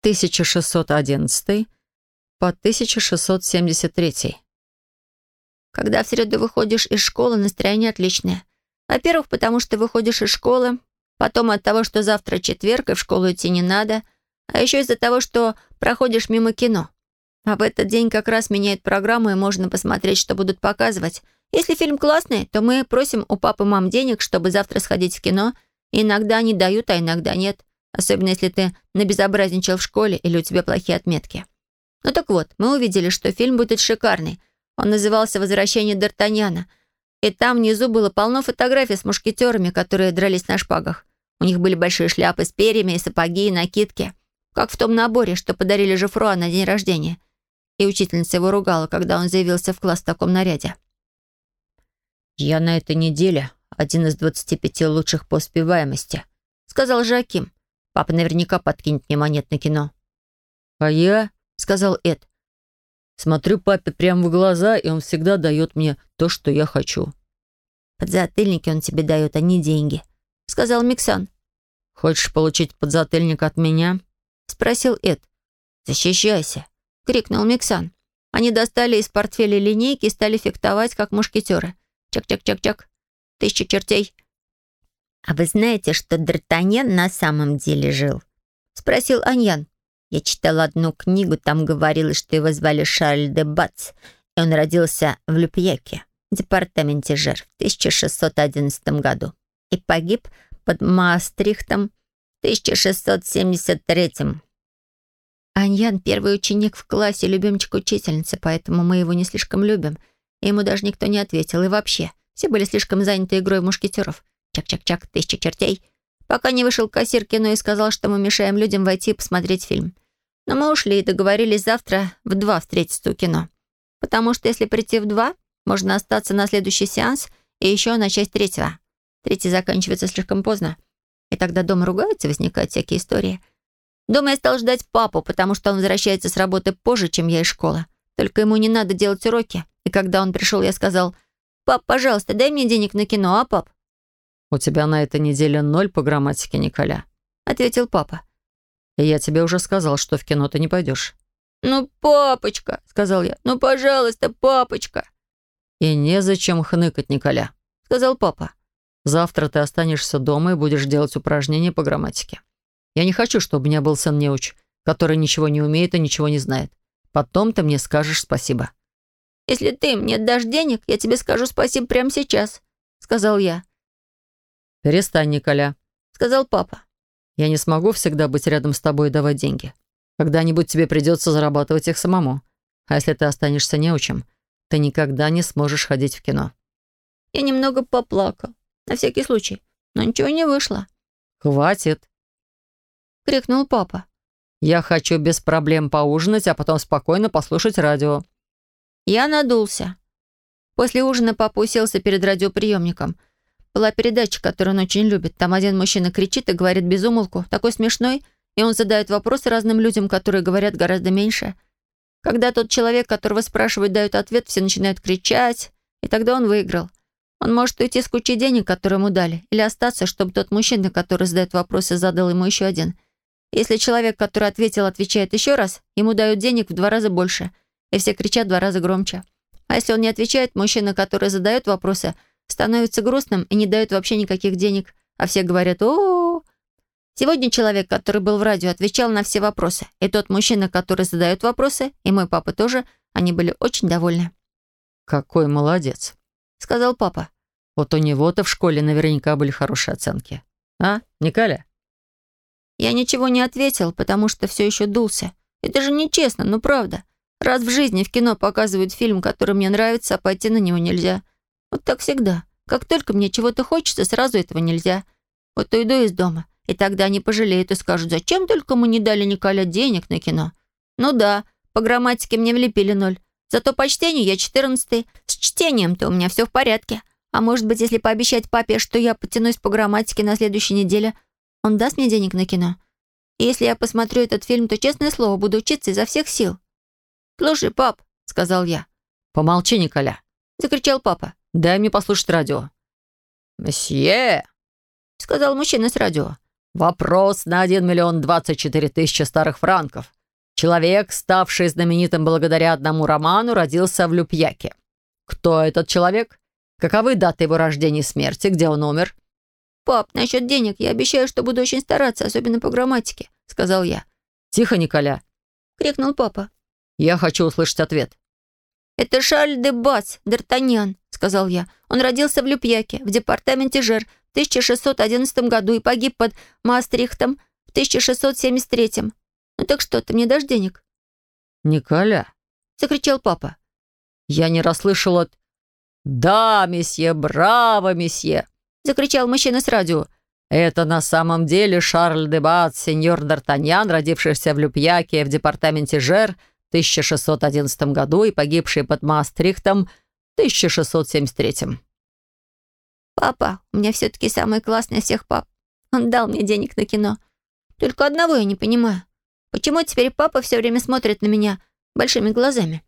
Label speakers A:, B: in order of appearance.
A: 1611 по 1673.
B: Когда в среду выходишь из школы, настроение отличное. Во-первых, потому что выходишь из школы, потом от того, что завтра четверг, и в школу идти не надо, а еще из-за того, что проходишь мимо кино. А в этот день как раз меняют программу, и можно посмотреть, что будут показывать. Если фильм классный, то мы просим у папы мам денег, чтобы завтра сходить в кино. Иногда они дают, а иногда нет. Особенно если ты набезобразничал в школе или у тебя плохие отметки. Ну так вот, мы увидели, что фильм будет шикарный. Он назывался «Возвращение Д'Артаньяна». И там внизу было полно фотографий с мушкетерами, которые дрались на шпагах. У них были большие шляпы с перьями и сапоги, и накидки. Как в том наборе, что подарили Жефруа на день рождения. И учительница его ругала, когда он заявился в класс в таком наряде.
A: «Я на этой неделе один из 25 лучших по успеваемости», — сказал Жаким. «Папа наверняка подкинет мне монет на кино». «А я?» — сказал Эд. «Смотрю папе прямо в глаза, и он всегда дает мне то, что я хочу».
B: «Подзатыльники он тебе дает, а не деньги», — сказал Миксан.
A: «Хочешь получить подзатыльник от меня?»
B: — спросил Эд. «Защищайся», — крикнул Миксан. Они достали из портфеля линейки и стали фехтовать, как мушкетеры. Чак-чак-чак-чак. Тысяча чертей. «А вы знаете, что Д'Артаньян на самом деле жил?» — спросил Аньян. «Я читала одну книгу, там говорилось, что его звали Шарль де Бац, и он родился в Люпьяке, департаменте Жер, в 1611 году, и погиб под Маастрихтом в 1673 Аньян — первый ученик в классе, любимчик учительницы, поэтому мы его не слишком любим — ему даже никто не ответил. И вообще, все были слишком заняты игрой в мушкетеров. Чак-чак-чак, тысяча чертей. Пока не вышел кассир кино и сказал, что мы мешаем людям войти и посмотреть фильм. Но мы ушли и договорились завтра в два встретиться у кино. Потому что если прийти в два, можно остаться на следующий сеанс и еще на часть третьего. Третий заканчивается слишком поздно. И тогда дома ругаются, возникают всякие истории. Дома я стал ждать папу, потому что он возвращается с работы позже, чем я из школы. Только ему не надо делать уроки. И когда он пришел, я сказал, «Пап, пожалуйста, дай мне денег на кино, а, пап?»
A: «У тебя на этой неделе ноль по грамматике, Николя», —
B: ответил папа.
A: «И я тебе уже сказал, что в кино ты не пойдешь».
B: «Ну, папочка», — сказал я, «ну, пожалуйста, папочка».
A: «И незачем хныкать, Николя», — сказал папа. «Завтра ты останешься дома и будешь делать упражнения по грамматике. Я не хочу, чтобы у меня был сын неуч, который ничего не умеет и ничего не знает. Потом ты мне скажешь спасибо».
B: «Если ты мне дашь денег, я тебе скажу спасибо прямо сейчас», — сказал я.
A: «Перестань, Николя», —
B: сказал папа.
A: «Я не смогу всегда быть рядом с тобой и давать деньги. Когда-нибудь тебе придется зарабатывать их самому. А если ты останешься неучим, ты никогда не сможешь ходить в кино».
B: Я немного поплакал, на всякий случай, но ничего не вышло.
A: «Хватит!»
B: — крикнул папа.
A: «Я хочу без проблем поужинать, а потом спокойно послушать радио».
B: Я надулся. После ужина папа уселся перед радиоприемником. Была передача, которую он очень любит. Там один мужчина кричит и говорит без умолку, такой смешной, и он задает вопросы разным людям, которые говорят гораздо меньше. Когда тот человек, которого спрашивают, дает ответ, все начинают кричать, и тогда он выиграл. Он может уйти с кучей денег, которые ему дали, или остаться, чтобы тот мужчина, который задает вопросы, задал ему еще один. Если человек, который ответил, отвечает еще раз, ему дают денег в два раза больше — и все кричат в два раза громче. А если он не отвечает, мужчина, который задает вопросы, становится грустным и не дает вообще никаких денег, а все говорят о, -о, -о, Сегодня человек, который был в радио, отвечал на все вопросы. И тот мужчина, который задает вопросы, и мой папа тоже, они были очень довольны.
A: «Какой молодец», —
B: сказал папа.
A: «Вот у него-то в школе наверняка были хорошие оценки. А, Николя?»
B: Я ничего не ответил, потому что все еще дулся. Это же нечестно, ну правда. Раз в жизни в кино показывают фильм, который мне нравится, а пойти на него нельзя. Вот так всегда. Как только мне чего-то хочется, сразу этого нельзя. Вот уйду из дома, и тогда они пожалеют и скажут, зачем только мы не дали Николя денег на кино. Ну да, по грамматике мне влепили ноль. Зато по чтению я четырнадцатый. С чтением-то у меня все в порядке. А может быть, если пообещать папе, что я потянусь по грамматике на следующей неделе, он даст мне денег на кино? И если я посмотрю этот фильм, то, честное слово, буду учиться изо всех сил. «Слушай, пап», — сказал я.
A: «Помолчи, Николя», —
B: закричал папа.
A: «Дай мне послушать радио».
B: «Месье», — сказал мужчина с радио.
C: Вопрос на 1 миллион 24 тысячи старых франков. Человек, ставший знаменитым благодаря одному роману, родился в Люпьяке. Кто этот человек? Каковы даты его рождения и смерти? Где он умер?
B: «Пап, насчет денег я обещаю, что буду очень стараться, особенно по грамматике», — сказал я.
C: «Тихо, Николя!»
B: — крикнул папа.
C: «Я хочу услышать ответ».
B: «Это Шарль де Бас, Д'Артаньян», — сказал я. «Он родился в Люпьяке, в департаменте Жер, в 1611 году и погиб под Маастрихтом в 1673. Ну так что, ты мне дашь денег?»
C: «Николя!»
B: — закричал папа.
C: «Я не расслышал от...» «Да, месье, браво, месье!» — закричал мужчина с радио. «Это на самом деле Шарль де Бат, сеньор Д'Артаньян, родившийся в Люпьяке в департаменте Жер 1611 году и погибший под Маастрихтом в 1673».
B: «Папа, у меня все-таки самый классный из всех пап. Он дал мне денег на кино. Только одного я не понимаю. Почему теперь папа все время смотрит на меня большими глазами?»